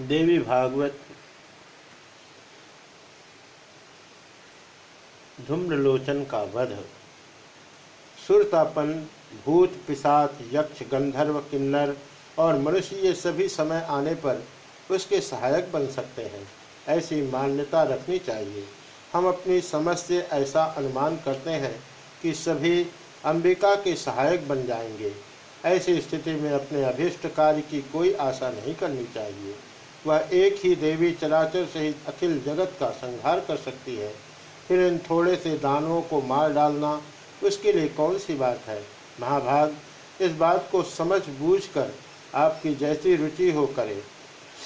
देवी भागवत, धूम्रलोचन का वध, सुरतापन, भूत पिशाच, यक्ष, गंधर्व, किन्नर और मनुष्य ये सभी समय आने पर उसके सहायक बन सकते हैं। ऐसी मान्यता रखनी चाहिए। हम अपनी समझ से ऐसा अनुमान करते हैं कि सभी अंबिका के सहायक बन जाएँगे। ऐसी स्थिति में अपने अभीष्ट कार्य की कोई आशा नहीं करनी चाहिए। वह एक ही देवी चराचर सहित अखिल जगत का संहार कर सकती है। फिर इन थोड़े से दानवों को मार डालना उसके लिए कौन सी बात है? महाभाग, इस बात को समझ बूझ कर आपकी जैसी रुचि हो करे।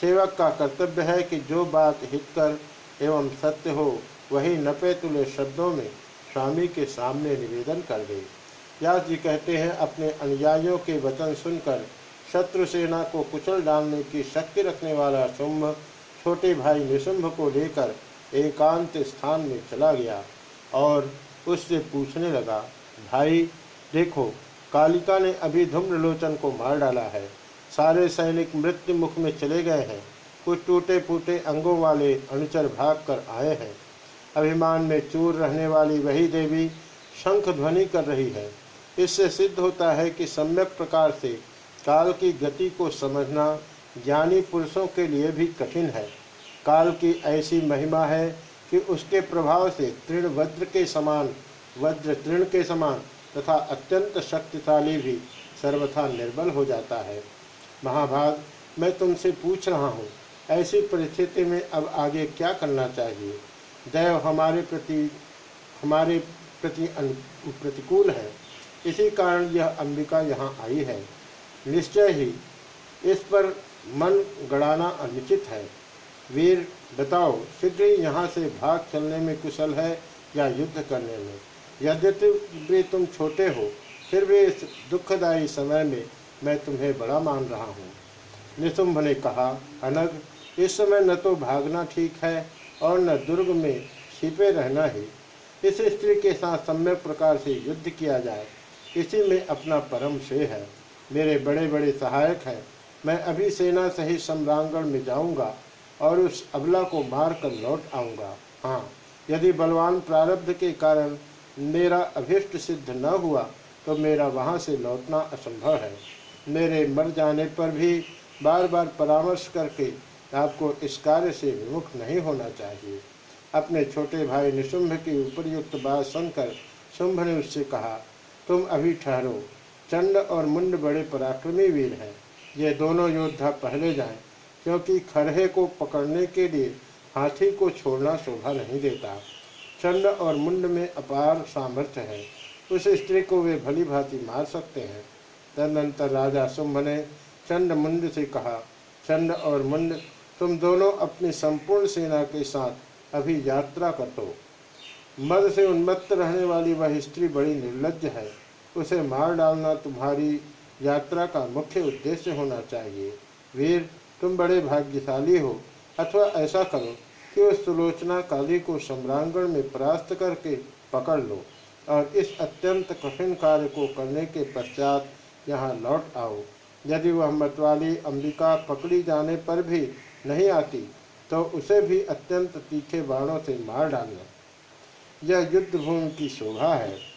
सेवक का कर्तव्य है कि जो बात हितकर एवं सत्य हो, वही नपे तुले शब्दों में स्वामी के सामने निवेदन कर दे। व्यास जी कहते हैं, अपने अनुयायियों के वचन सुनकर शत्रु सेना को कुचल डालने की शक्ति रखने वाला शुंभ छोटे भाई निशुंभ को लेकर एकांत स्थान में चला गया और उससे पूछने लगा, भाई, देखो, कालिका ने अभी धूम्रलोचन को मार डाला है। सारे सैनिक मृत्यु मुख में चले गए हैं। कुछ टूटे फूटे अंगों वाले अनुचर भाग कर आए हैं। अभिमान में चूर रहने वाली वही देवी शंख ध्वनि कर रही है। इससे सिद्ध होता है कि सम्यक प्रकार से काल की गति को समझना ज्ञानी पुरुषों के लिए भी कठिन है। काल की ऐसी महिमा है कि उसके प्रभाव से तृण वज्र के समान, वज्र तृण के समान तथा अत्यंत शक्तिशाली भी सर्वथा निर्बल हो जाता है। महाभाग, मैं तुमसे पूछ रहा हूँ, ऐसी परिस्थिति में अब आगे क्या करना चाहिए? दैव हमारे प्रति हमारे प्रति प्रतिकूल है। इसी कारण यह अंबिका यहाँ आई है। निश्चय ही इस पर मन गड़ाना अनुचित है। वीर, बताओ, शीघ्र ही यहाँ से भाग चलने में कुशल है या युद्ध करने में? यद्यपि तुम छोटे हो, फिर भी इस दुखदायी समय में मैं तुम्हें बड़ा मान रहा हूँ। निशुंभ ने कहा, अनग, इस समय न तो भागना ठीक है और न दुर्ग में छिपे रहना ही। इस स्त्री के साथ सम्यक प्रकार से युद्ध किया जाए, इसी में अपना परम श्रेय है। मेरे बड़े बड़े सहायक हैं। मैं अभी सेना सहित सम्रांगण में जाऊँगा और उस अबला को मार कर लौट आऊँगा। हाँ यदि बलवान प्रारब्ध के कारण मेरा अभिष्ट सिद्ध न हुआ तो मेरा वहाँ से लौटना असंभव है। मेरे मर जाने पर भी बार बार परामर्श करके आपको इस कार्य से विमुख नहीं होना चाहिए। अपने छोटे भाई निशुंभ की उपरयुक्त बात सुनकर शुंभ ने उससे कहा, तुम अभी ठहरो। चंड और मुंड बड़े पराक्रमी वीर हैं। ये दोनों योद्धा पहले जाएँ, क्योंकि खरहे को पकड़ने के लिए हाथी को छोड़ना शोभा नहीं देता। चंड और मुंड में अपार सामर्थ्य है। उस स्त्री को वे भली भांति मार सकते हैं। तदनंतर राजा शुंभ ने चंड मुंड से कहा, चंड और मुंड, तुम दोनों अपनी संपूर्ण सेना के साथ अभी यात्रा कर दो मद से उन्मत्त रहने वाली वह स्त्री बड़ी निर्लज है। उसे मार डालना तुम्हारी यात्रा का मुख्य उद्देश्य होना चाहिए। वीर, तुम बड़े भाग्यशाली हो। अथवा ऐसा करो कि उस सुलोचना काली को सम्रांगण में परास्त करके पकड़ लो और इस अत्यंत कठिन कार्य को करने के पश्चात यहाँ लौट आओ। यदि वह मतवाली अंबिका पकड़ी जाने पर भी नहीं आती तो उसे भी अत्यंत तीखे बाणों से मार डालना। यह युद्ध भूमि की शोभा है।